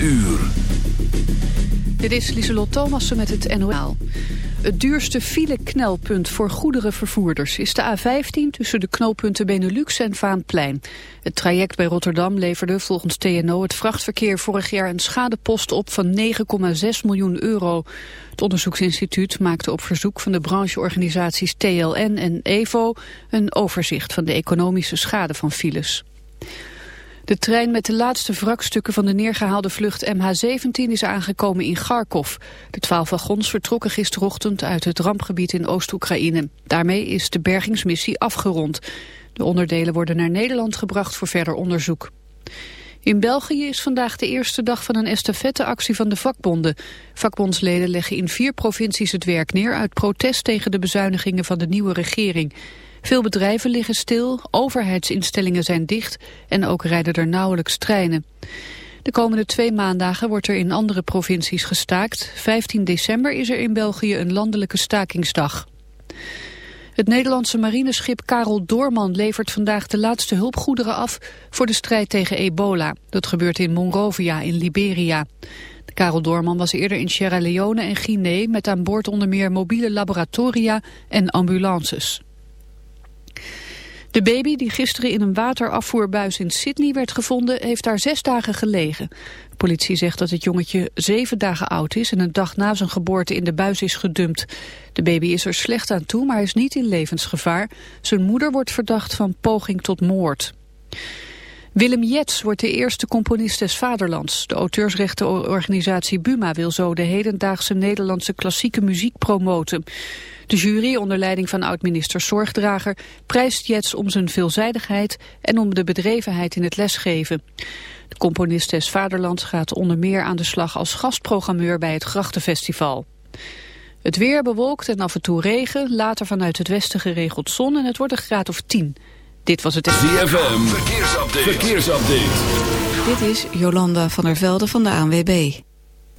uur. Dit is Lieselot Thomassen met het NOL. Het duurste file-knelpunt voor goederenvervoerders is de A15 tussen de knooppunten Benelux en Vaanplein. Het traject bij Rotterdam leverde volgens TNO het vrachtverkeer vorig jaar een schadepost op van 9,6 miljoen euro. Het onderzoeksinstituut maakte op verzoek van de brancheorganisaties TLN en EVO een overzicht van de economische schade van files. De trein met de laatste wrakstukken van de neergehaalde vlucht MH17 is aangekomen in Kharkov. De twaalf wagons vertrokken gisterochtend uit het rampgebied in Oost-Oekraïne. Daarmee is de bergingsmissie afgerond. De onderdelen worden naar Nederland gebracht voor verder onderzoek. In België is vandaag de eerste dag van een estafetteactie van de vakbonden. Vakbondsleden leggen in vier provincies het werk neer uit protest tegen de bezuinigingen van de nieuwe regering. Veel bedrijven liggen stil, overheidsinstellingen zijn dicht en ook rijden er nauwelijks treinen. De komende twee maandagen wordt er in andere provincies gestaakt. 15 december is er in België een landelijke stakingsdag. Het Nederlandse marineschip Karel Doorman levert vandaag de laatste hulpgoederen af voor de strijd tegen ebola. Dat gebeurt in Monrovia in Liberia. De Karel Doorman was eerder in Sierra Leone en Guinea met aan boord onder meer mobiele laboratoria en ambulances. De baby die gisteren in een waterafvoerbuis in Sydney werd gevonden, heeft daar zes dagen gelegen. De politie zegt dat het jongetje zeven dagen oud is en een dag na zijn geboorte in de buis is gedumpt. De baby is er slecht aan toe, maar is niet in levensgevaar. Zijn moeder wordt verdacht van poging tot moord. Willem Jets wordt de eerste componist des vaderlands. De auteursrechtenorganisatie Buma wil zo de hedendaagse Nederlandse klassieke muziek promoten. De jury onder leiding van oud-minister Zorgdrager prijst Jets om zijn veelzijdigheid en om de bedrevenheid in het lesgeven. De componist des Vaderlands gaat onder meer aan de slag als gastprogrammeur bij het Grachtenfestival. Het weer bewolkt en af en toe regen, later vanuit het westen geregeld zon en het wordt een graad of 10. Dit was het... ZFM, verkeersupdate. verkeersupdate. Dit is Jolanda van der Velde van de ANWB.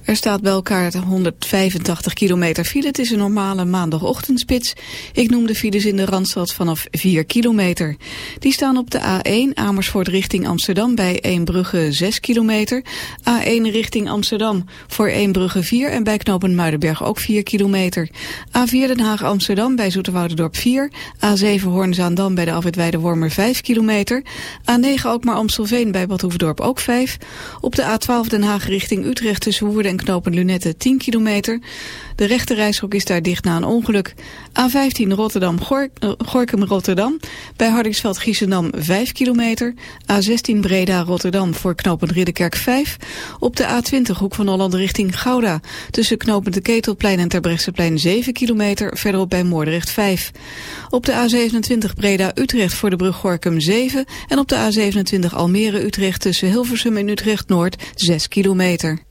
Er staat bij elkaar 185 kilometer file. Het is een normale maandagochtendspits. Ik noem de files in de Randstad vanaf 4 kilometer. Die staan op de A1 Amersfoort richting Amsterdam bij Eembrugge 6 kilometer. A1 richting Amsterdam voor Eembrugge 4 en bij knopen Muidenberg ook 4 kilometer. A4 Den Haag Amsterdam bij Zoeterwoudendorp 4. A7 Hoornzaandam bij de Afwitweide Wormer 5 kilometer. A9 ook maar Amstelveen bij Badhoevedorp ook 5. Op de A12 Den Haag richting Utrecht tussen Woerden en knopen Lunette 10 kilometer. De rechte is daar dicht na een ongeluk. A15 Rotterdam-Gorkum-Rotterdam. bij Hardingsveld Giesendam 5 kilometer. A16 Breda-Rotterdam voor knooppunt Ridderkerk 5. Op de A20 Hoek van Holland richting Gouda. Tussen knooppunt de Ketelplein en Terbrechtseplein 7 kilometer. Verderop bij Moordrecht 5. Op de A27 Breda-Utrecht voor de brug Gorkum 7. En op de A27 Almere-Utrecht tussen Hilversum en Utrecht-Noord 6 kilometer.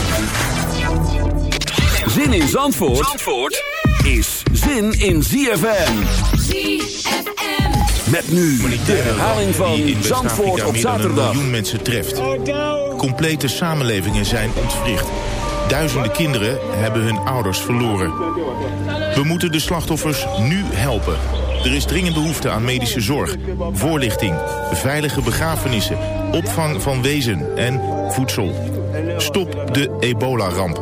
Zin in Zandvoort, is zin in ZFM. ZFN. Met nu de herhaling van Zandvoort op zaterdag. een miljoen mensen treft. Oh, Complete samenlevingen zijn ontwricht. Duizenden kinderen hebben hun ouders verloren. We moeten de slachtoffers nu helpen. Er is dringend behoefte aan medische zorg, voorlichting, veilige begrafenissen, opvang van wezen en voedsel. Stop de ebola-ramp.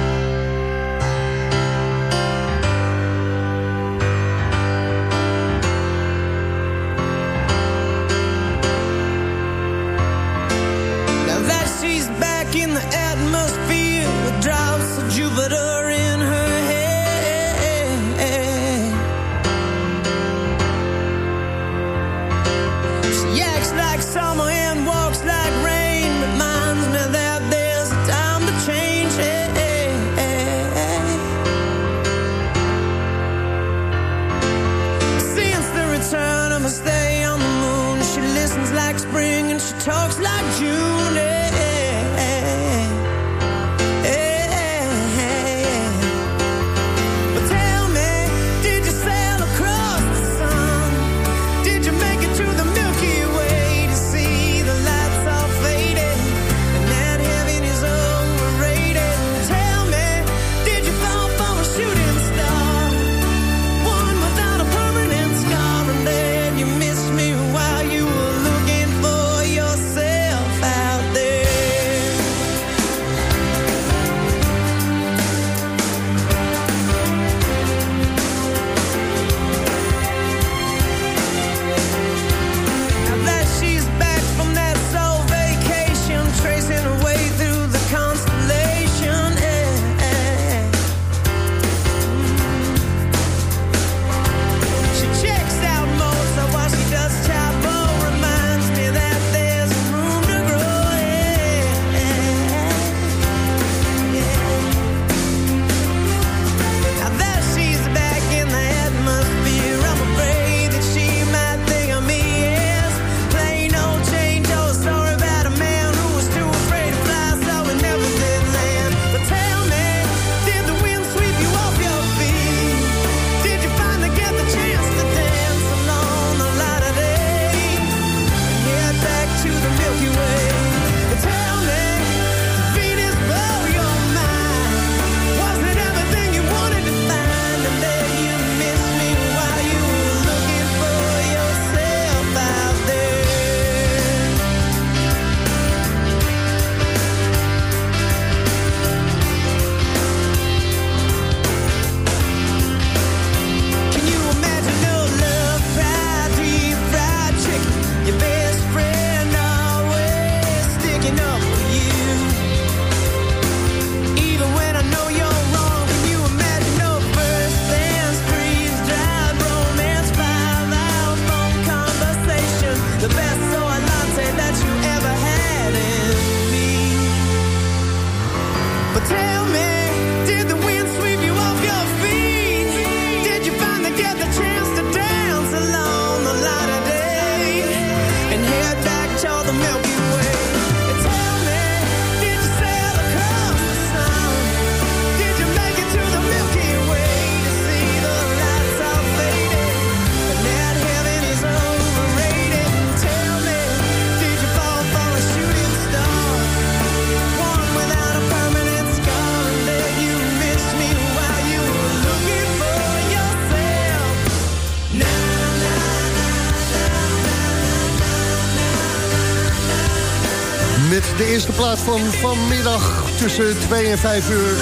van vanmiddag tussen 2 en 5 uur.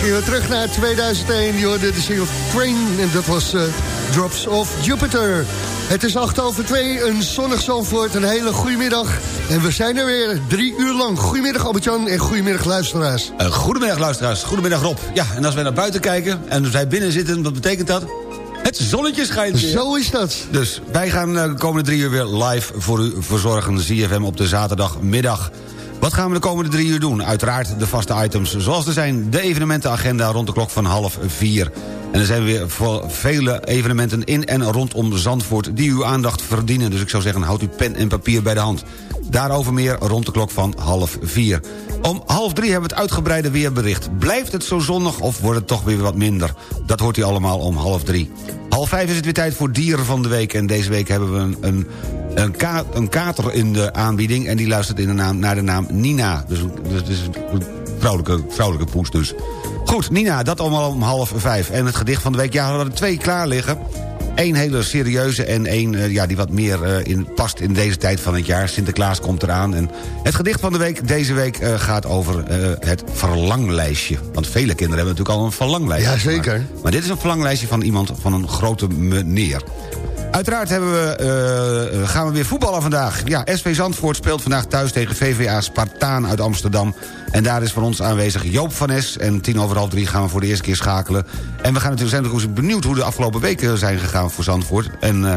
Gingen we terug naar 2001. Je hoorde de single Train en dat was eh, Drops of Jupiter. Het is 8 over 2, een zonnig Zandvoort. Een hele goede middag. En we zijn er weer drie uur lang. Goedemiddag Albert-Jan en goedemiddag luisteraars. Uh, goedemiddag luisteraars, goedemiddag Rob. Ja, en als wij naar buiten kijken en wij binnen zitten, wat betekent dat? Het zonnetje schijnt weer. Zo is dat. Dus wij gaan de komende drie uur weer live voor u verzorgen. ZFM op de zaterdagmiddag. Wat gaan we de komende drie uur doen? Uiteraard de vaste items zoals er zijn. De evenementenagenda rond de klok van half vier. En er zijn weer vele evenementen in en rondom Zandvoort... die uw aandacht verdienen. Dus ik zou zeggen, houd uw pen en papier bij de hand. Daarover meer rond de klok van half vier. Om half drie hebben we het uitgebreide weerbericht. Blijft het zo zonnig of wordt het toch weer wat minder? Dat hoort u allemaal om half drie. Half vijf is het weer tijd voor Dieren van de Week. En deze week hebben we een, een, een, ka- een kater in de aanbieding... en die luistert in de naam, naar de naam Nina. Dus, dus, dus een vrouwelijke, vrouwelijke poes dus. Goed, Nina, dat allemaal om half vijf. En het gedicht van de week, ja, we hadden er twee klaar liggen. Eén hele serieuze en één eh, ja, die wat meer eh, in, past in deze tijd van het jaar. Sinterklaas komt eraan. En het gedicht van de week deze week eh, gaat over het verlanglijstje. Want vele kinderen hebben natuurlijk al een verlanglijstje. Ja, zeker. gemaakt. Maar dit is een verlanglijstje van iemand, van een grote meneer. Uiteraard we, eh, gaan we weer voetballen vandaag. Ja, SV Zandvoort speelt vandaag thuis tegen VVA Spartaan uit Amsterdam. En daar is voor ons aanwezig Joop van Es. En tien over half drie gaan we voor de eerste keer schakelen. En we gaan natuurlijk, zijn benieuwd hoe de afgelopen weken zijn gegaan voor Zandvoort. En eh,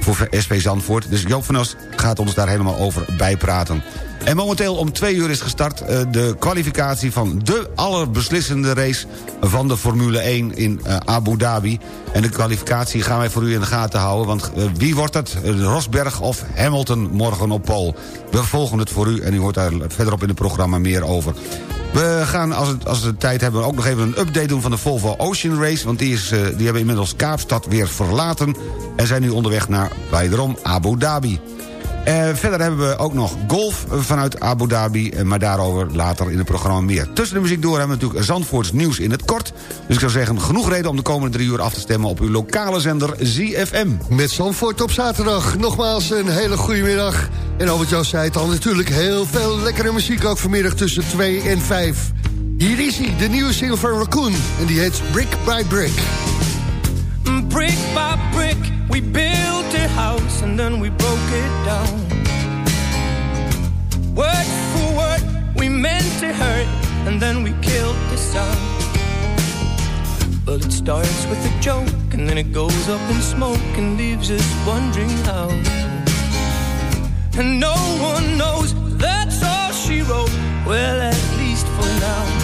voor SV Zandvoort. Dus Joop van Es gaat ons daar helemaal over bijpraten. En momenteel om twee uur is gestart eh, de kwalificatie van de allerbeslissende race van de Formule 1 in eh, Abu Dhabi. En de kwalificatie gaan wij voor u in de gaten houden, want eh, wie wordt het? Rosberg of Hamilton morgen op pole? We volgen het voor u en u hoort daar verderop in het programma meer over. We gaan, als, het, als we de tijd hebben, ook nog even een update doen van de Volvo Ocean Race. Want die, is, die hebben inmiddels Kaapstad weer verlaten. En zijn nu onderweg naar, wederom, Abu Dhabi. Eh, verder hebben we ook nog golf vanuit Abu Dhabi. eh, Maar daarover later in het programma meer. Tussen de muziek door hebben we natuurlijk Zandvoorts nieuws in het kort. Dus ik zou zeggen, genoeg reden om de komende drie uur af te stemmen... op uw lokale zender ZFM. Met Zandvoort op zaterdag. Nogmaals een hele goede middag. En Albert Jan zei het al, natuurlijk heel veel lekkere muziek... ook vanmiddag tussen 2 en 5. Hier is hij, de nieuwe single van Raccoon. En die heet Brick by Brick. Brick by brick, we built house and then we broke it down. Word for word, we meant to hurt and then we killed the sound. Well, it starts with a joke and then it goes up in smoke and leaves us wondering how. And no one knows that's all she wrote. Well, at least for now.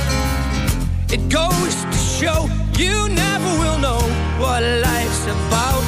It goes to show you never will know what life's about,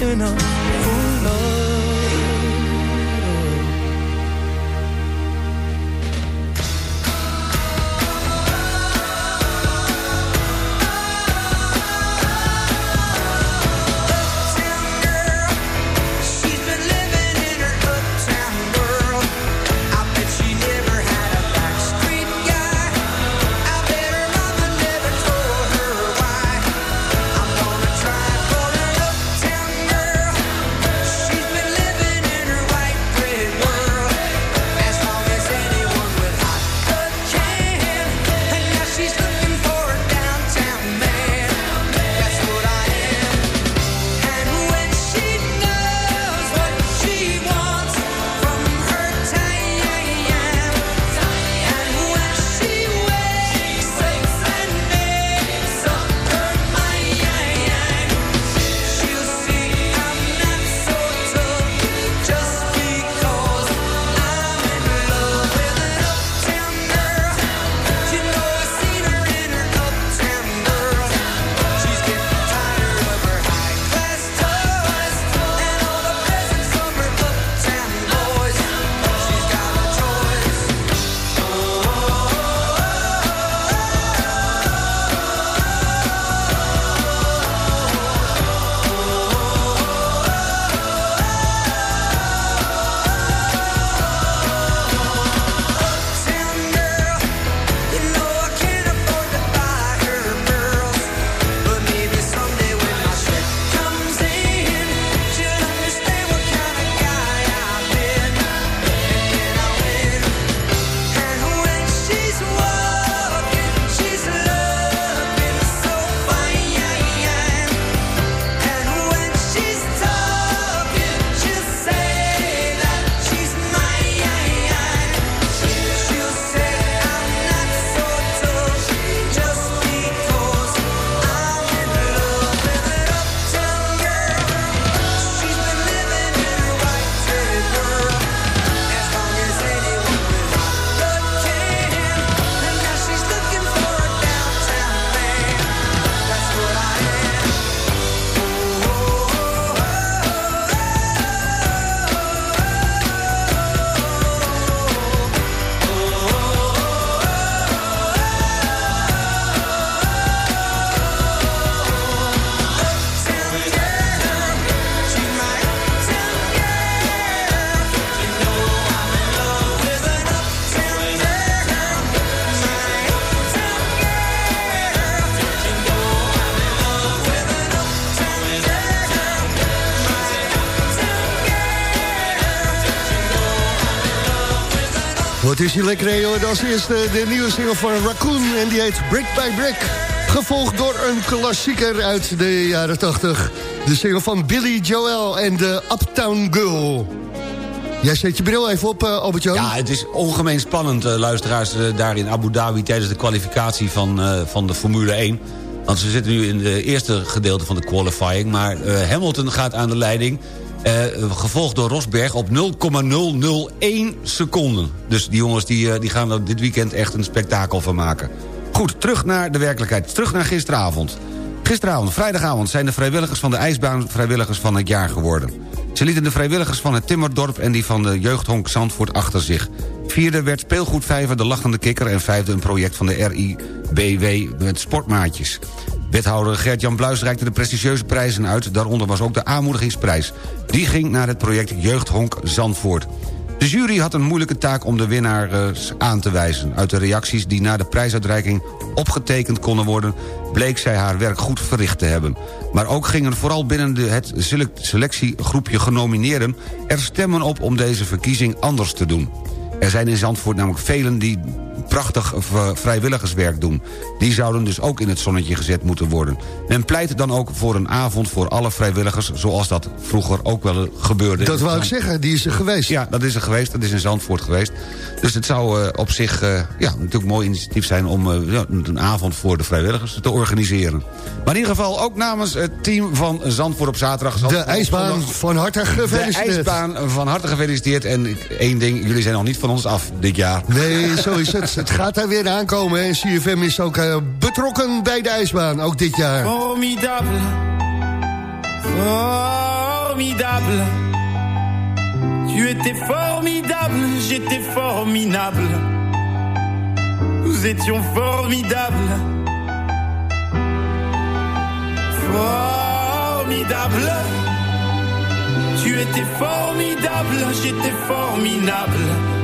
you know, who? Is hier lekker, hè, joh. Als eerste de nieuwe single van Raccoon en die heet Brick by Brick. Gevolgd door een klassieker uit de jaren 80. De single van Billy Joel en de Uptown Girl. Jij zet je bril even op, uh, Albert-Jan. Ja, het is ongemeen spannend, eh, luisteraars, eh, daar in Abu Dhabi... tijdens de kwalificatie van, eh, van de Formule 1. Want ze zitten nu in het eerste gedeelte van de qualifying... maar eh, Hamilton gaat aan de leiding... eh, gevolgd door Rosberg op 0,001 seconden. Dus die jongens die, eh, die gaan er dit weekend echt een spektakel van maken. Goed, terug naar de werkelijkheid. Terug naar gisteravond. Gisteravond, vrijdagavond, zijn de vrijwilligers van de ijsbaan... vrijwilligers van het jaar geworden. Ze lieten de vrijwilligers van het Timmerdorp... en die van de jeugdhonk Zandvoort achter zich. Vierde werd speelgoedvijver De Lachende Kikker... en vijfde een project van de RIBW met sportmaatjes. Wethouder Gert-Jan Bluis reikte de prestigieuze prijzen uit. Daaronder was ook de aanmoedigingsprijs. Die ging naar het project Jeugdhonk Zandvoort. De jury had een moeilijke taak om de winnaars aan te wijzen. Uit de reacties die na de prijsuitreiking opgetekend konden worden... bleek zij haar werk goed verricht te hebben. Maar ook gingen vooral binnen de, het select- selectiegroepje genomineerden... er stemmen op om deze verkiezing anders te doen. Er zijn in Zandvoort namelijk velen die prachtig vrijwilligerswerk doen. Die zouden dus ook in het zonnetje gezet moeten worden. Men pleit dan ook voor een avond voor alle vrijwilligers... zoals dat vroeger ook wel gebeurde. Dat wou ik zeggen, die is er geweest. Ja, dat is er geweest. Dat is in Zandvoort geweest. Dus het zou eh, op zich eh, ja, natuurlijk een mooi initiatief zijn... om eh, een avond voor de vrijwilligers te organiseren. Maar in ieder geval ook namens het team van Zandvoort op zaterdag... De Zandvoort ijsbaan zondag. van harte De gefeliciteerd. ijsbaan van harte gefeliciteerd. En één ding, jullie zijn nog niet van ons af dit jaar. Nee, zo is het. Het gaat daar weer aankomen. En CFM is ook eh, betrokken bij de ijsbaan, ook dit jaar. Formidable. Formidable. Tu étais formidable, j'étais formidable. Nous étions formidables. Formidable. Tu étais formidable, j'étais formidable.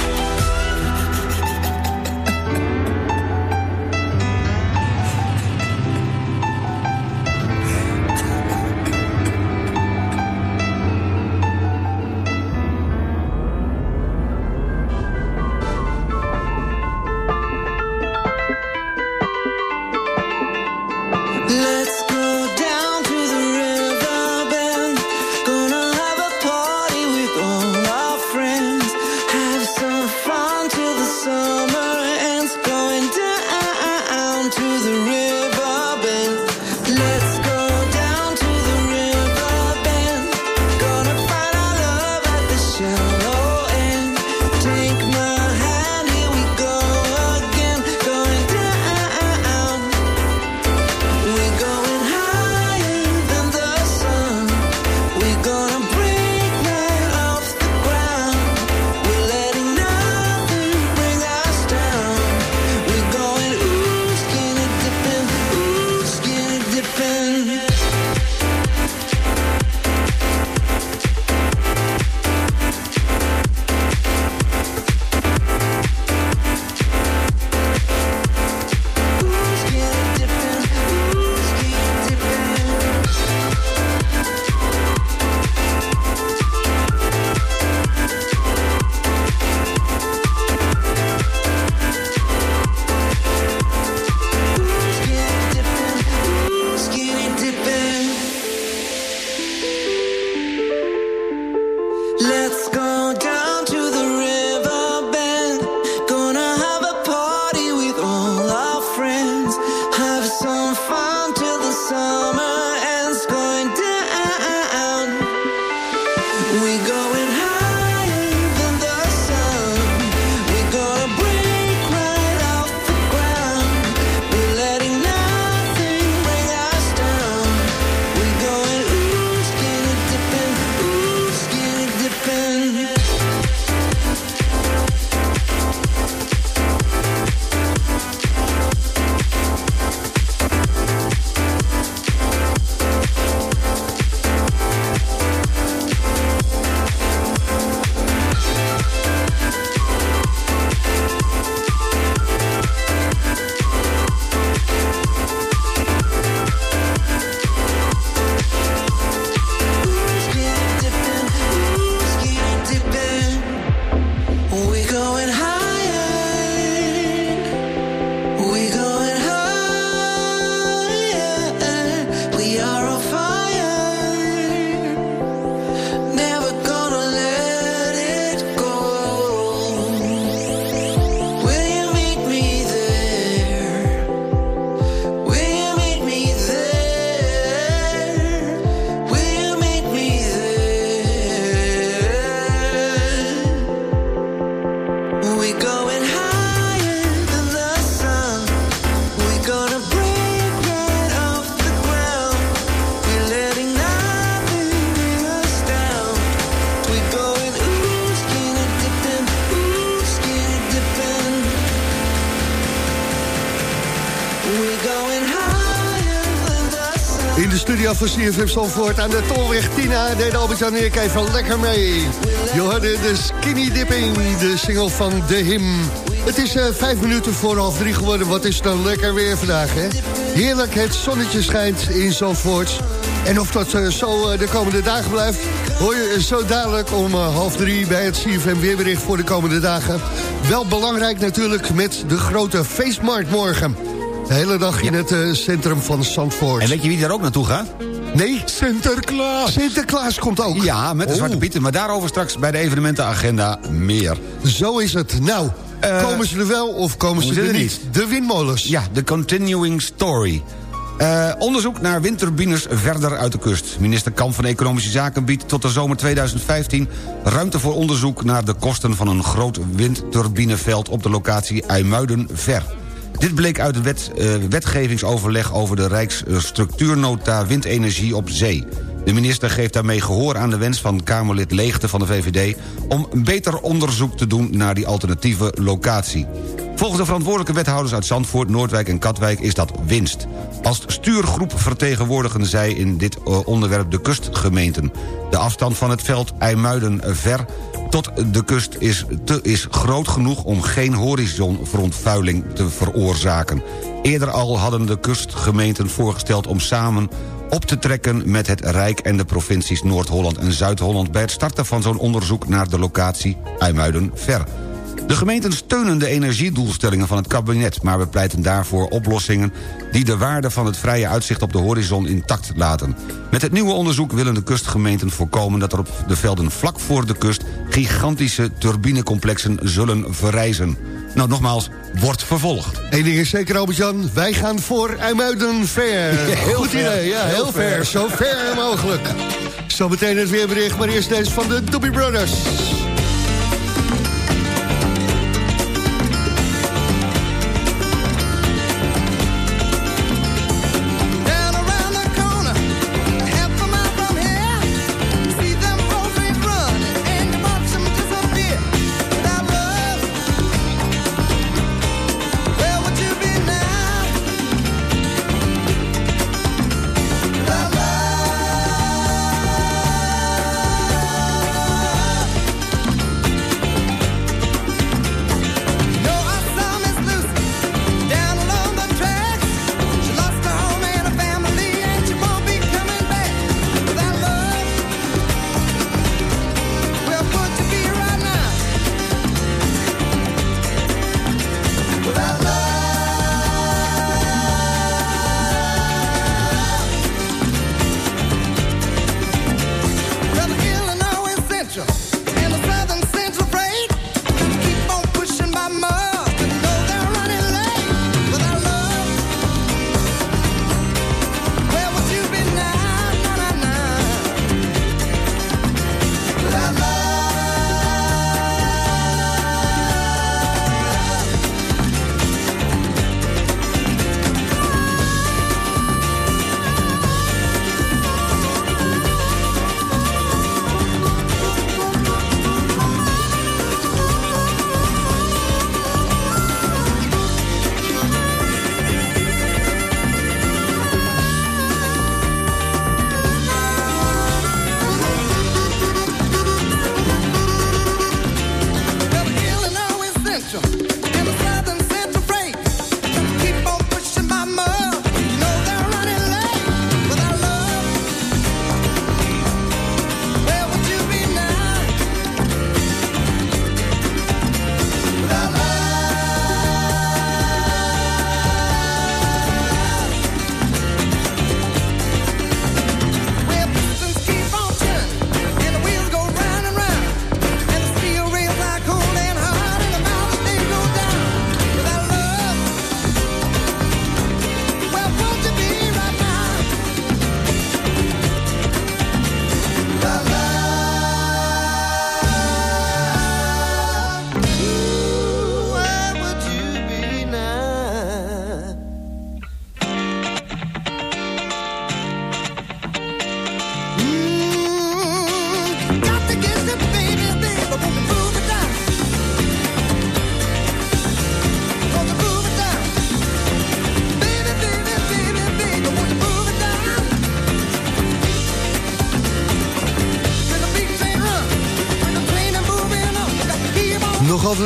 Van CFM Zandvoort aan de Tolweg Tina. Deed Albert-Jan en ik even lekker mee. Je hoorde de Skinny Dipping, de single van De Him. Het is uh, vijf minuten voor half drie geworden. Wat is dan lekker weer vandaag, hè? Heerlijk, het zonnetje schijnt in Zandvoort. En of dat uh, zo uh, de komende dagen blijft... hoor je zo dadelijk om half drie bij het CFM weerbericht voor de komende dagen. Wel belangrijk natuurlijk met de grote feestmarkt morgen. De hele dag in het uh, centrum van Zandvoort. En weet je wie daar ook naartoe gaat? Nee. Sinterklaas. Sinterklaas komt ook. Ja, met de Oh. Zwarte Pieten. Maar daarover straks bij de evenementenagenda meer. Zo is het. Nou, Eh, komen ze er wel of komen ze er niet? De windmolens. Ja, de continuing story. Eh, onderzoek naar windturbines verder uit de kust. Minister Kamp van Economische Zaken biedt tot de zomer 2015... ruimte voor onderzoek naar de kosten van een groot windturbineveld... op de locatie IJmuiden-Ver. Dit bleek uit het wet, eh, wetgevingsoverleg over de Rijksstructuurnota windenergie op zee. De minister geeft daarmee gehoor aan de wens van Kamerlid Leegte van de VVD... om beter onderzoek te doen naar die alternatieve locatie. Volgens de verantwoordelijke wethouders uit Zandvoort, Noordwijk en Katwijk is dat winst. Als stuurgroep vertegenwoordigen zij in dit eh, onderwerp de kustgemeenten. De afstand van het veld IJmuiden-Ver tot de kust is, te, is groot genoeg om geen horizonverontvuiling te veroorzaken. Eerder al hadden de kustgemeenten voorgesteld om samen op te trekken met het Rijk en de provincies Noord-Holland en Zuid-Holland... bij het starten van zo'n onderzoek naar de locatie IJmuiden-Ver. De gemeenten steunen de energiedoelstellingen van het kabinet... maar we pleiten daarvoor oplossingen die de waarde van het vrije uitzicht op de horizon intact laten. Met het nieuwe onderzoek willen de kustgemeenten voorkomen... dat er op de velden vlak voor de kust gigantische turbinecomplexen zullen verrijzen. Nou, nogmaals, wordt vervolgd. Eén ding is zeker, Albert-Jan. Wij gaan voor IJmuiden ver. Heel Goed ver. idee, ja, heel, Heel ver. ver. Zo ver mogelijk. Zometeen het weerbericht, maar eerst deze van de Doobie Brothers.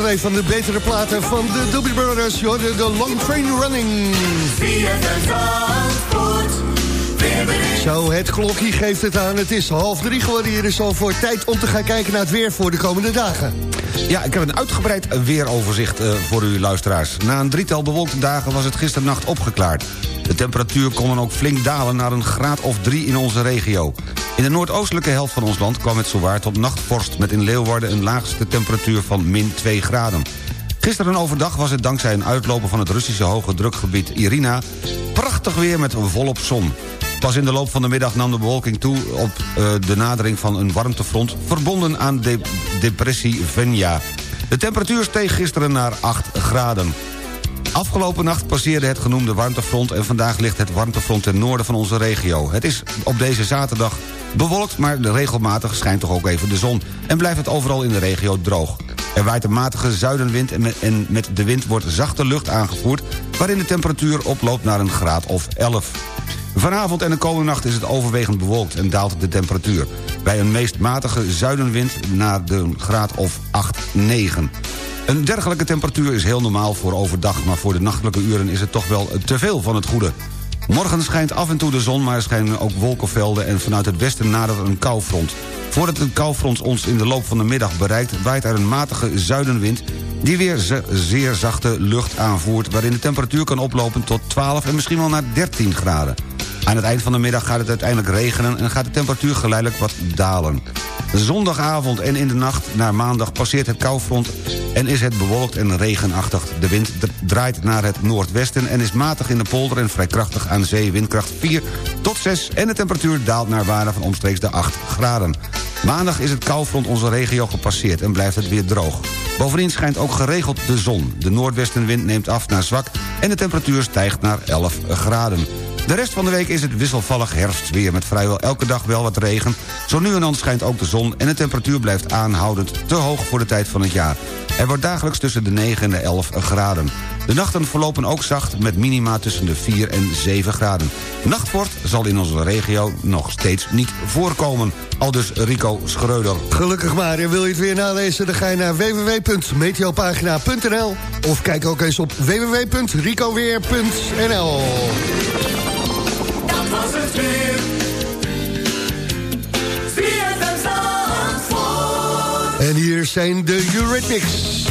Van de betere platen van de Doobie Brothers. Je de Long Train Running. Zo, het klokje geeft het aan. Het is half drie geworden hier is al voor tijd om te gaan kijken naar het weer voor de komende dagen. Ja, ik heb een uitgebreid weeroverzicht uh, voor u luisteraars. Na een drietal bewolkte dagen was het gisternacht opgeklaard. De temperatuur kon dan ook flink dalen naar een graad of drie in onze regio. In de noordoostelijke helft van ons land kwam het zowaar tot nachtvorst... met in Leeuwarden een laagste temperatuur van min 2 graden. Gisteren overdag was het dankzij een uitloper van het Russische hoge drukgebied Irina... prachtig weer met volop zon. Pas in de loop van de middag nam de bewolking toe op uh, de nadering van een warmtefront... verbonden aan de depressie Venya. De temperatuur steeg gisteren naar 8 graden. Afgelopen nacht passeerde het genoemde warmtefront... en vandaag ligt het warmtefront ten noorden van onze regio. Het is op deze zaterdag bewolkt, maar regelmatig schijnt toch ook even de zon... en blijft het overal in de regio droog. Er waait een matige zuidenwind en met, de wind wordt zachte lucht aangevoerd... waarin de temperatuur oploopt naar een graad of 11. Vanavond en de komende nacht is het overwegend bewolkt en daalt de temperatuur. Bij een meest matige zuidenwind naar de graad of 8, 9. Een dergelijke temperatuur is heel normaal voor overdag... maar voor de nachtelijke uren is het toch wel te veel van het goede. Morgen schijnt af en toe de zon, maar er schijnen ook wolkenvelden... en vanuit het westen nadert een koufront. Voordat het koufront ons in de loop van de middag bereikt... waait er een matige zuidenwind die weer zeer zachte lucht aanvoert... waarin de temperatuur kan oplopen tot 12 en misschien wel naar 13 graden. Aan het eind van de middag gaat het uiteindelijk regenen... en gaat de temperatuur geleidelijk wat dalen. Zondagavond en in de nacht naar maandag passeert het koufront... en is het bewolkt en regenachtig. De wind draait naar het noordwesten en is matig in de polder... en vrij krachtig aan zee, windkracht 4 tot 6... en de temperatuur daalt naar waarde van omstreeks de 8 graden. Maandag is het koufront onze regio gepasseerd en blijft het weer droog. Bovendien schijnt ook geregeld de zon. De noordwestenwind neemt af naar zwak en de temperatuur stijgt naar 11 graden. De rest van de week is het wisselvallig herfstweer... met vrijwel elke dag wel wat regen. Zo nu en dan schijnt ook de zon en de temperatuur blijft aanhoudend... te hoog voor de tijd van het jaar. Er wordt dagelijks tussen de 9 en de 11 graden. De nachten verlopen ook zacht met minima tussen de 4 en 7 graden. Nachtvorst zal in onze regio nog steeds niet voorkomen. Al dus Rico Schreuder. Gelukkig maar. En wil je het weer nalezen, dan ga je naar www.meteopagina.nl of kijk ook eens op www.ricoweer.nl En hier zijn de Eurythmics.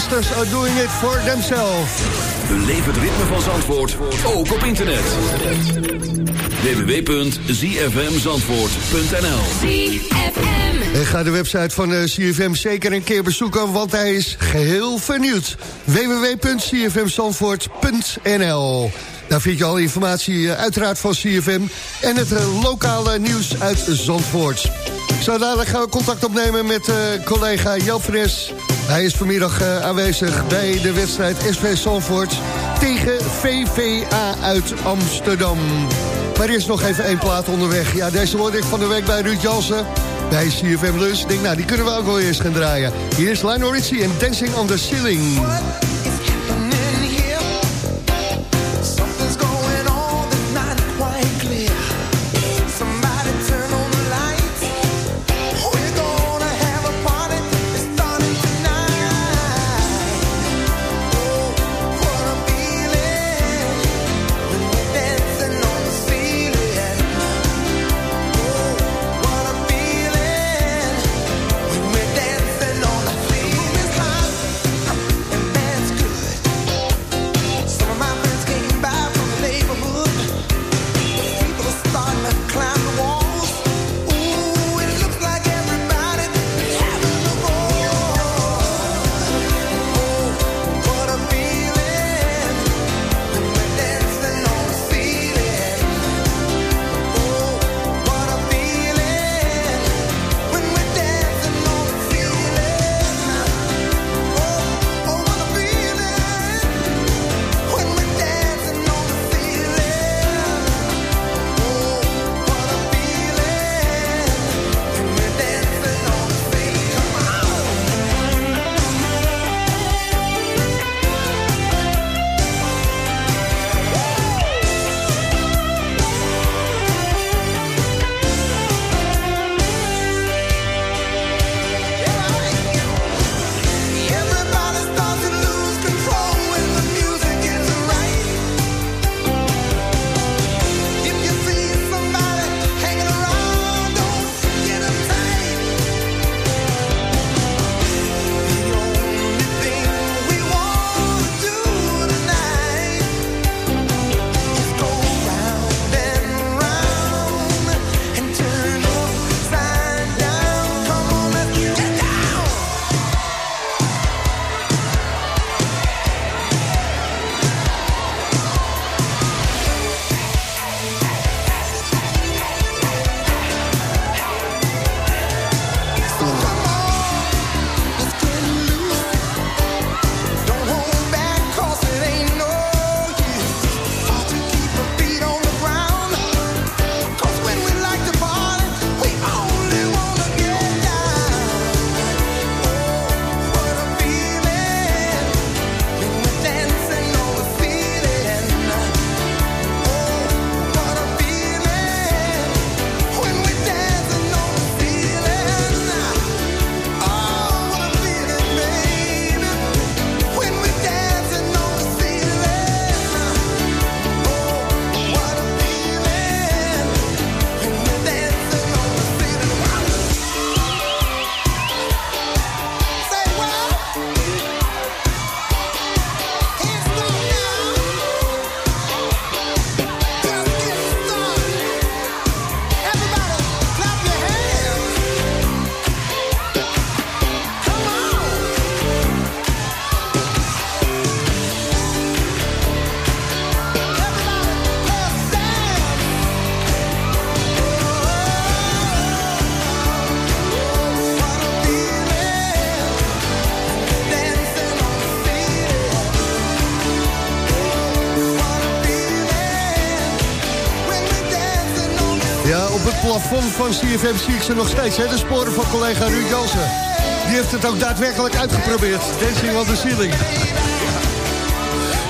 Sisters Are Doing It For Themselves. Beleef het ritme van Zandvoort, ook op internet. www.zfmzandvoort.nl En ga de website van CFM zeker een keer bezoeken, want hij is geheel vernieuwd. www.cfmzandvoort.nl Daar vind je al informatie eh, uiteraard van CFM en het eh, lokale nieuws uit Zandvoort. Zo dadelijk gaan we contact opnemen met uh, collega Joop Fres. Hij is vanmiddag uh, aanwezig bij de wedstrijd SV Zandvoort tegen VVA uit Amsterdam. Maar eerst nog even één plaat onderweg. Ja, deze hoorde ik van de week bij Ruud Jansen bij CFM Lus. Denk, nou, die kunnen we ook wel eerst gaan draaien. Hier is Lionel Richie en Dancing on the Ceiling. Van CFM zie ik ze nog steeds. Hè? De sporen van collega Ruud Jansen. Die heeft het ook daadwerkelijk uitgeprobeerd. Dancing on the ceiling.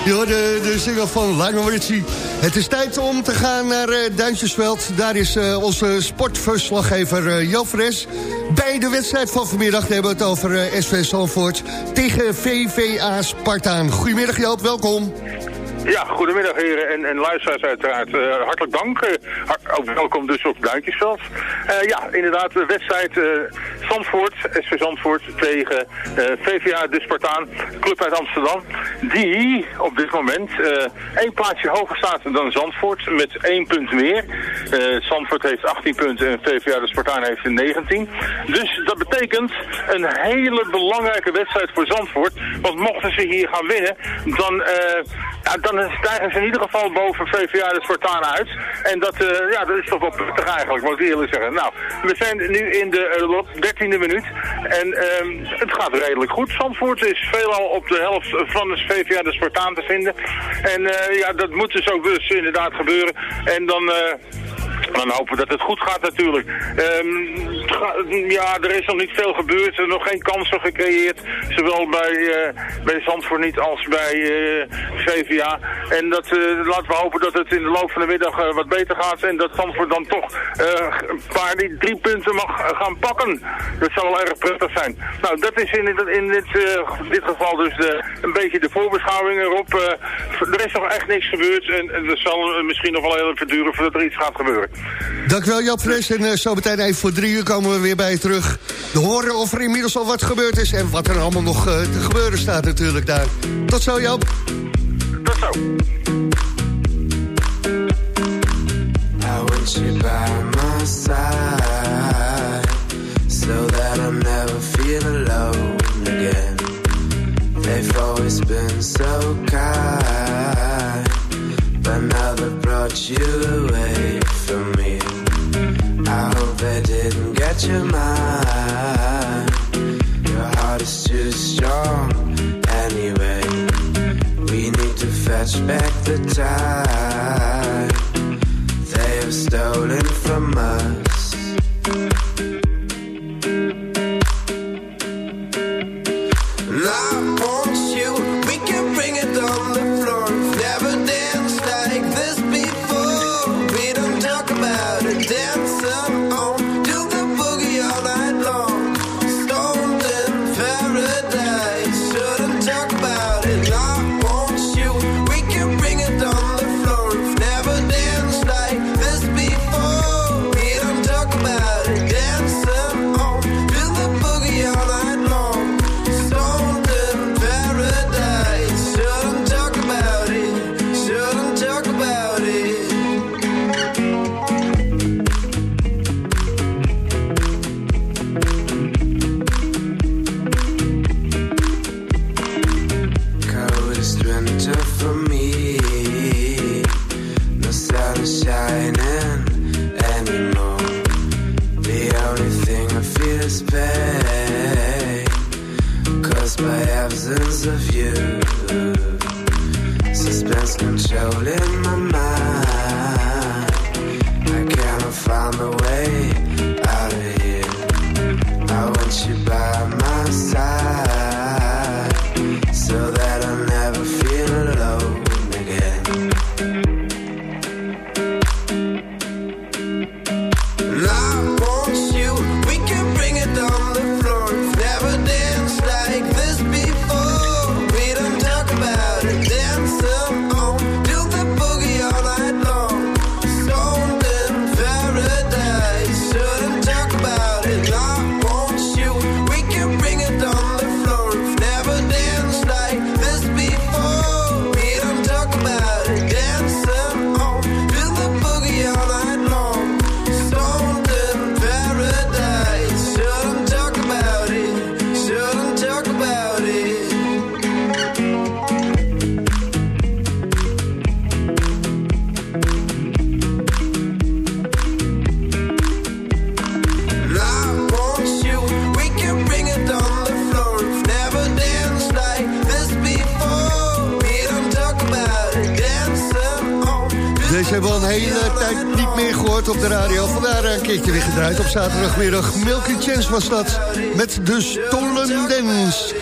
Je hoorde de single van Lionel Richie. Het is tijd om te gaan naar uh, Duintjesveld. Daar is uh, onze sportverslaggever uh. Bij de wedstrijd van vanmiddag hebben we het over SV Zandvoort tegen VVA Spartaan. Goedemiddag Joop, welkom. Ja, goedemiddag heren en, en luisteraars uiteraard. Eh, hartelijk dank. Eh, ook welkom dus op Duintjesveld. Eh, ja, inderdaad, de wedstrijd Zandvoort, SV Zandvoort tegen eh, VVA De Spartaan, club uit Amsterdam. Die op dit moment eh één plaatsje hoger staat dan Zandvoort met één punt meer. Eh, Zandvoort heeft 18 punten en VVA De Spartaan heeft er 19. Dus dat betekent een hele belangrijke wedstrijd voor Zandvoort. Want mochten ze hier gaan winnen, dan, ja, dan stijgen ze in ieder geval boven VVA de Spartaan uit. En dat, ja, dat is toch wel prettig eigenlijk, moet ik eerlijk zeggen. Nou, we zijn nu in de uh, 13e minuut. En ehm, het gaat redelijk goed. Zandvoort is veelal op de helft van de VVA de Spartaan te vinden. En eh, ja, dat moet dus ook dus inderdaad gebeuren. En dan... dan hopen dat het goed gaat natuurlijk. Ehm, ja, er is nog niet veel gebeurd. Er nog geen kansen gecreëerd. Zowel bij, eh, bij Zandvoort niet als bij eh, VVA. En dat, eh, laten we hopen dat het in de loop van de middag wat beter gaat. En dat Zandvoort dan toch een paar die drie punten mag gaan pakken. Dat zou wel erg prettig zijn. Nou, dat is in, in dit, dit geval dus de, een beetje de voorbeschouwing erop. Er is nog echt niks gebeurd. En, dat zal misschien nog wel heel even duren voordat er iets gaat gebeuren. Dankjewel Jan Fres. En eh, zo meteen even voor drie uur komen we weer bij je terug. De horen of er inmiddels al wat gebeurd is. En wat er allemaal nog eh, te gebeuren staat natuurlijk daar. Tot zo Joop. Tot zo. I want you by my side so that I never feel alone again. They've always been so kind, but now they've brought you away from me. I hope they didn't get your mind. Your heart is too strong anyway. We need to fetch back the time they have stolen from us. Was dat, met de Stolen Dance.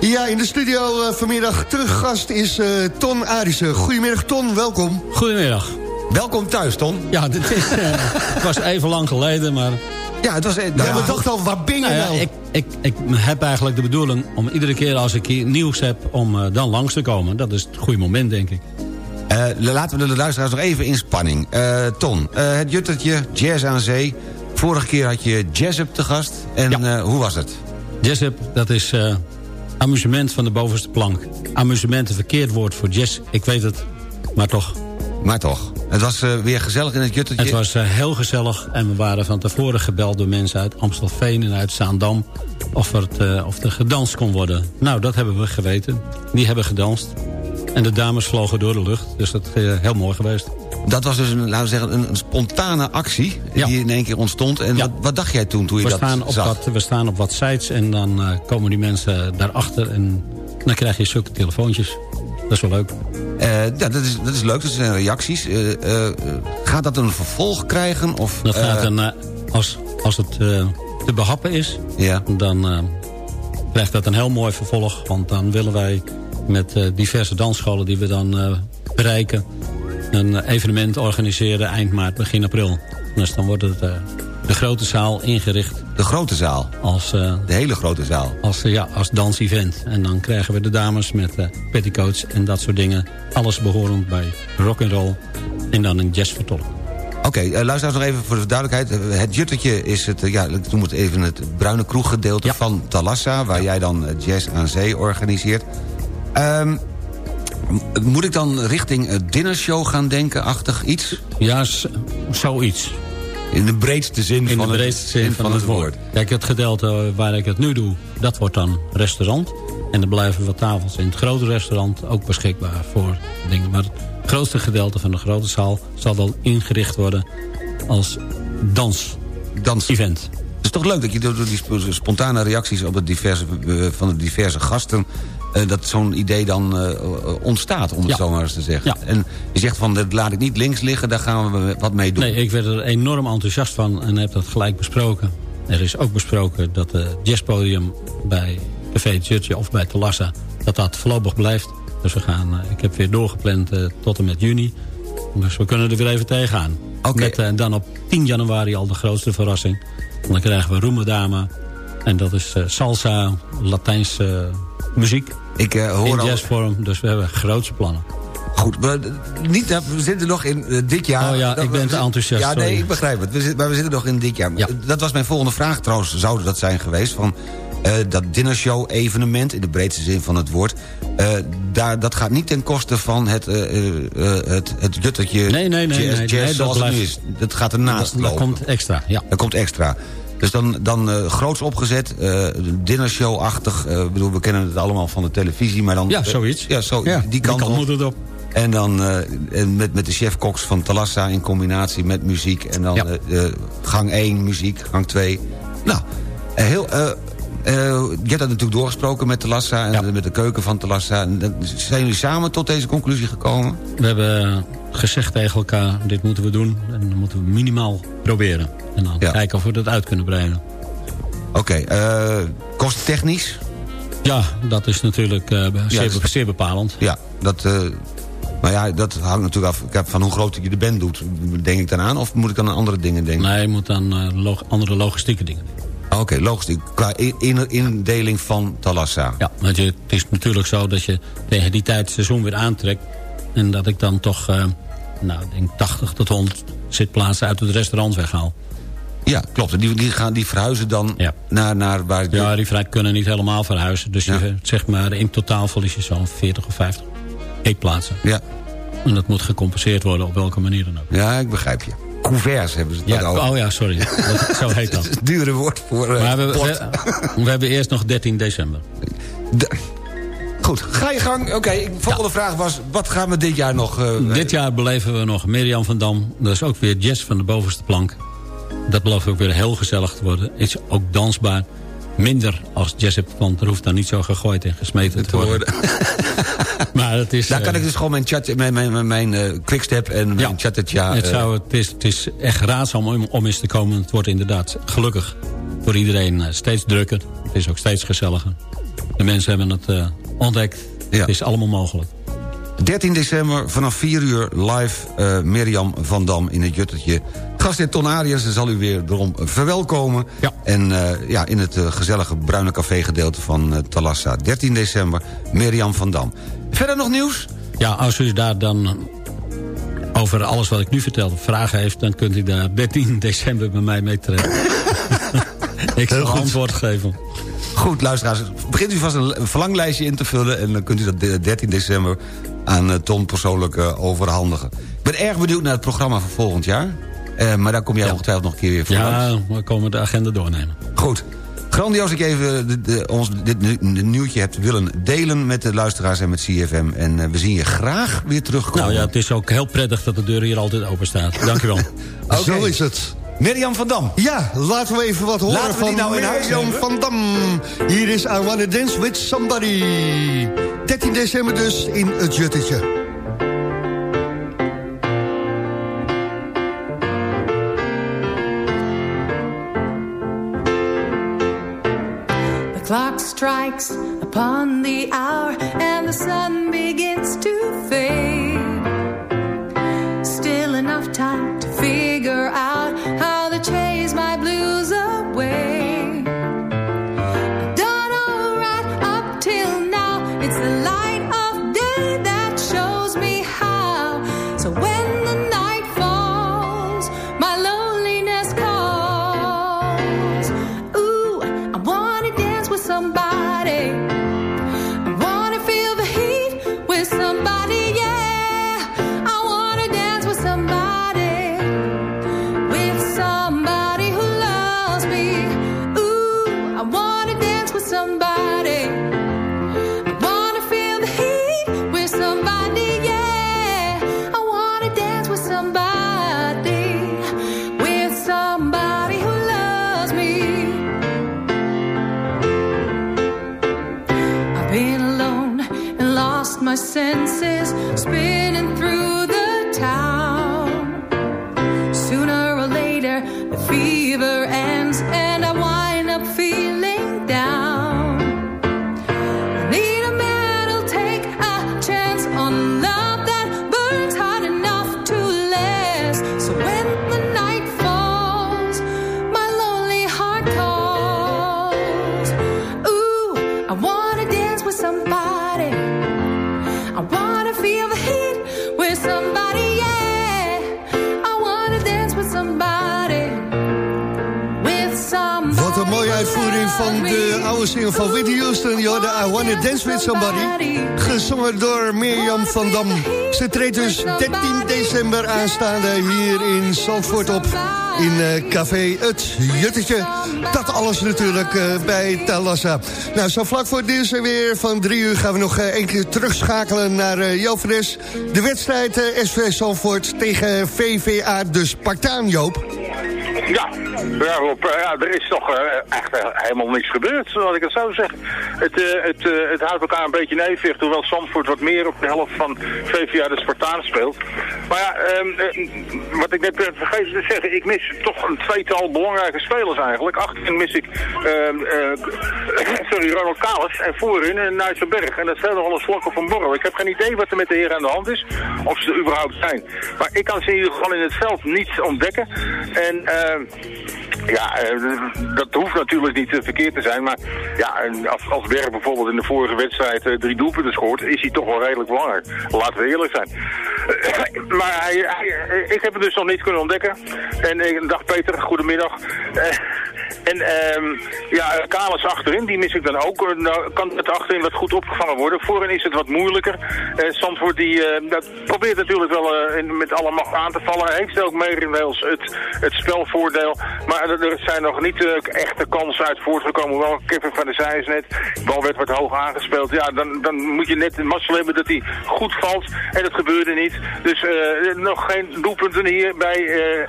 Ja, in de studio eh, vanmiddag teruggast is eh, Ton Arissen. Goedemiddag Ton, welkom. Goedemiddag. Welkom thuis, Ton. Ja, dit is, eh, het was even lang geleden, maar... Ja, het was... eh, Ja, we dachten al, waar ben je Nou ja, nou? ik, ik, ik heb eigenlijk de bedoeling om iedere keer als ik hier nieuws heb... om eh, dan langs te komen. Dat is het goede moment, denk ik. Eh, laten we de luisteraars nog even in spanning. Eh, Ton, eh, het juttertje, jazz aan zee. Vorige keer had je Jazzup te gast. En eh, hoe was het? Jazzup, dat is eh, amusement van de bovenste plank. Amusement, een verkeerd woord voor jazz. Ik weet het, maar toch. Maar toch, het was eh, weer gezellig in het juttertje. Het was heel gezellig en we waren van tevoren gebeld door mensen uit Amstelveen en uit Zaandam... Of, er het, of er gedanst kon worden. Nou, dat hebben we geweten. Die hebben gedanst. En de dames vlogen door de lucht. Dus dat is heel mooi geweest. Dat was dus een, laten we zeggen, een, een spontane actie Ja. die in één keer ontstond. En Ja. wat, wat dacht jij toen, toen je We dat staan, op zag? wat, we staan op wat sites en dan eh, komen die mensen daarachter... en dan krijg je zulke telefoontjes. Dat is wel leuk. Eh, ja, dat is, dat is leuk, dat zijn reacties. Eh, gaat dat een vervolg krijgen? Of, Dat gaat eh, als, als het te behappen is, Ja. dan krijgt dat een heel mooi vervolg. Want dan willen wij met diverse dansscholen die we dan bereiken... een evenement organiseren eind maart, begin april. Dus dan wordt het, eh, de grote zaal ingericht De grote zaal, als, eh, de hele grote zaal. als, ja, als dansevent. En dan krijgen we de dames met eh petticoats en dat soort dingen. Alles behorend bij rock and roll en dan een jazzvertolk. Oké, luister nog even voor de duidelijkheid. Het juttertje is het, ja, ik noem het even het bruine kroeggedeelte Ja. van Talassa... waar jij dan Jazz aan Zee organiseert. Ehm, m- moet ik dan richting een dinnershow gaan denken, achtig iets? Ja, zoiets. In de breedste zin, In van, de het, breedste zin van, het woord. Kijk, het gedeelte waar ik het nu doe, dat wordt dan restaurant. En er blijven wat tafels in het grote restaurant ook beschikbaar voor dingen. Maar het grootste gedeelte van de grote zaal zal dan ingericht worden als dans-event. Dans. Het is toch leuk dat je door die sp- spontane reacties op de diverse, eh, van de diverse gasten... eh, dat zo'n idee dan eh, ontstaat, om het Ja. zo maar eens te zeggen. Ja. En je zegt van, dat laat ik niet links liggen, daar gaan we wat mee doen. Nee, ik werd er enorm enthousiast van en heb dat gelijk besproken. Er is ook besproken dat het jazzpodium bij Café Jutje of bij Talassa... dat dat voorlopig blijft. Dus we gaan, eh, ik heb weer doorgepland eh, tot en met juni. Dus we kunnen er weer even tegenaan. Oké. Met eh, dan op 10 januari al de grootste verrassing. En dan krijgen we Roemedama. En dat is eh, salsa, Latijnse eh, muziek. Ik eh, hoor In al... jazzvorm, dus we hebben grootse plannen. Goed, we, niet, dat- we zitten nog in eh, dit jaar. Oh ja, Dat- ik ben te enthousiast, Ja, nee, ik begrijp het. We zitten, maar we zitten nog in dit jaar. Ja. Dat was mijn volgende vraag trouwens, zou dat zijn geweest... van eh, dat dinnershow-evenement, in de breedste zin van het woord... eh, daar, dat gaat niet ten koste van het, eh, eh, eh, het, het juttertje Nee, nee, nee, jazz, nee, jazz nee, dat zoals het nu is. Dat gaat ernaast Dat, dat lopen. komt extra, ja. Dat komt extra. Dus dan, dan eh, groots opgezet, eh dinnershow-achtig. eh, bedoel, we kennen het allemaal van de televisie, maar dan... Ja, zoiets. ja, zo, Ja, die kant, op. moet het op. En dan eh, en met, met de chef-koks van Talassa in combinatie met muziek. En dan Ja. gang 1 muziek, gang 2. Nou, heel... eh, je hebt dat natuurlijk doorgesproken met Talassa en Ja. met de keuken van dat- Zijn jullie samen tot deze conclusie gekomen? We hebben gezegd tegen elkaar, dit moeten we doen. En dan moeten we minimaal proberen. En dan Ja. kijken of we dat uit kunnen breiden. Oké, eh kosttechnisch? Ja, dat is natuurlijk eh, zeer, zeer bepalend. Ja, dat... maar ja, dat hangt natuurlijk af van hoe groot je de band doet. Denk ik dan aan? Of moet ik dan aan andere dingen denken? Nee, je moet log- andere logistieke dingen doen. Oké, logistiek. Qua in- in- indeling van Talassa. Ja, want je, het is natuurlijk zo dat je tegen die tijd het seizoen weer aantrekt. En dat ik dan toch, eh, nou, denk 80 tot 100 zitplaatsen uit het restaurant weghaal. Ja, klopt. En Die, die, gaan, die verhuizen dan Ja. naar, naar waar... Ja, die vrij kunnen niet helemaal verhuizen. Dus Ja. je, zeg maar, in totaal verlies je zo'n 40 of 50 eetplaatsen. ja. En dat moet gecompenseerd worden op welke manier dan ook. ja, ik begrijp je. Couverts hebben ze het Ja, over. oh ja, sorry. Dat, zo heet Het dat. is een dure woord voor eh, Maar we, pot. we, we hebben eerst nog 13 december. De- Goed, ga je gang. Oké, de volgende vraag was... wat gaan we dit jaar nog... eh, Dit jaar beleven we nog Mirjam van Dam. Dat is ook weer jazz van de bovenste plank. Dat belooft ook weer heel gezellig te worden. Is ook dansbaar. Minder als jazz, want er hoeft dan niet zo gegooid en gesmeten te te worden. worden. Maar het is... Daar kan eh, ik dus gewoon mijn, chat, mijn, mijn, mijn, mijn eh, quickstep en mijn Ja. chattertja... het, eh, zou, het, is, het is echt raadzaam om, om eens te komen. Het wordt inderdaad gelukkig voor iedereen steeds drukker. Het is ook steeds gezelliger. De mensen hebben het ontdekt. Ja. Het is allemaal mogelijk. 13 december vanaf 4 uur live eh, Mirjam van Dam in het Juttertje. Gastheer Ton Arias zal u weer erom verwelkomen. Ja. En eh, ja, in het eh, gezellige bruine café gedeelte van eh, Talassa. 13 december, Mirjam van Dam. Verder nog nieuws? Ja, als u daar dan over alles wat ik nu vertel vragen heeft... dan kunt u daar 13 december bij mij mee terecht. ik zal antwoord geven. Goed, luisteraars, begint u vast een verlanglijstje in te vullen... en dan kunt u dat de 13 december aan Ton persoonlijk overhandigen. Ik ben erg benieuwd naar het programma voor volgend jaar. Eh, maar daar kom jij ongetwijfeld nog een keer weer voor langs. Ja, we komen de agenda doornemen. Goed. Grandioos dat je even de, de- ons dit nieuwtje hebt willen delen met de luisteraars en met CFM. En eh, we zien je graag weer terugkomen. Nou ja, het is ook heel prettig dat de deur hier altijd open staat. Dank u wel. Zo is het. Mirjam van Dam. Ja, laten we even wat horen Laten we die van nou in huis Mirjam van Dam. Hier is I Wanna Dance With Somebody. 13 december dus in het Juttetje. Strikes upon the hour and the sun begins to fade. Van Whitney Houston. De I Wanna Dance With Somebody. Gezongen door Mirjam van Dam. Ze treedt dus 13 december aanstaande hier in Zandvoort op. In eh, Café Het Juttetje. Dat alles natuurlijk eh, bij Talassa. Nou, zo vlak voor het en weer van drie uur... gaan we nog eh, één keer terugschakelen naar eh Joop van Nes. De wedstrijd SV Zandvoort tegen VVA de Spartaan, Joop. Ja, Rob, eh, ja, er is toch eh, echt eh, helemaal niks gebeurd, zoals ik het zou zeggen. Het, eh, het, eh, het houdt elkaar een beetje in evenwicht, hoewel Zandvoort wat meer op de helft van VVA de Spartaan speelt. Maar ja, ehm, eh, wat ik net vergeten te zeggen, ik mis toch een tweetal belangrijke spelers eigenlijk. Achterin mis ik, ehm, eh, sorry, Ronald Kalis en voorin uh, Nijtsenberg. En dat zijn nog wel een slokken van borrel. Ik heb geen idee wat er met de heren aan de hand is, of ze er überhaupt zijn. Maar ik kan ze in geval in het veld niet ontdekken. En... ja, eh, dat hoeft natuurlijk niet eh, verkeerd te zijn, maar ja, als, als Berg bijvoorbeeld in de vorige wedstrijd eh, drie doelpunten scoort, is hij toch wel redelijk belangrijk. Laten we eerlijk zijn. maar ik heb het dus nog niet kunnen ontdekken. En eh, dag Peter, goedemiddag. En ehm, ja, Kalis achterin, die mis ik dan ook. Eh, Nou, kan het achterin wat goed opgevangen worden. Voorin is het wat moeilijker. Eh Zandvoort die, eh, dat probeert natuurlijk wel in- met alle macht aan te vallen. Heeft ook merendeels het, het spelvoordeel. Maar er, zijn nog niet echte kansen uit voortgekomen. Wel, Kevin van der Zij is net. De bal werd wat hoog aangespeeld. Ja, dan, dan moet je net een mazzel hebben dat hij goed valt. En dat gebeurde niet. Dus nog geen doelpunten hier bij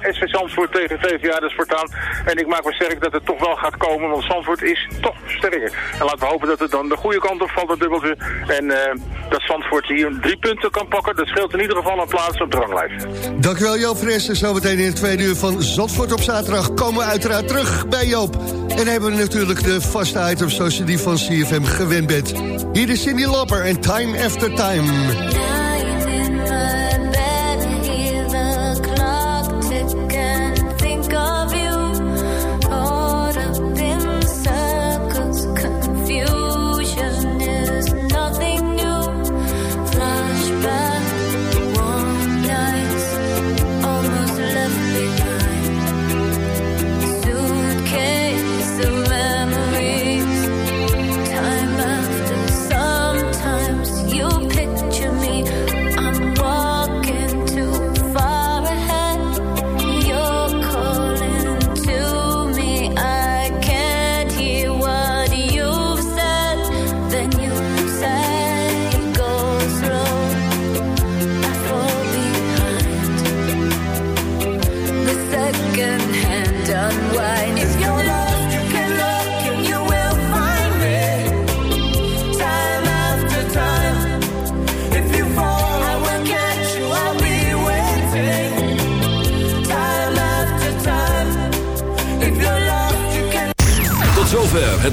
SV Zandvoort tegen VVA de Spartaan. En ik maak me sterk dat het toch wel gaat komen. Want Zandvoort is toch sterker. En laten we hopen dat het dan de goede kant op valt, dat dubbeltje. En eh, dat Zandvoort hier drie punten kan pakken. Dat scheelt in ieder geval een plaats op de ranglijst. Dankjewel Joop Fres. En zometeen in het tweede uur van Zandvoort op zaterdag... komen we uiteraard terug bij Joop. En hebben we natuurlijk de vaste items zoals je die van CFM gewend bent. Hier is Cindy Lauper en Time After Time.